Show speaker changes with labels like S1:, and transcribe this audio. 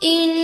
S1: in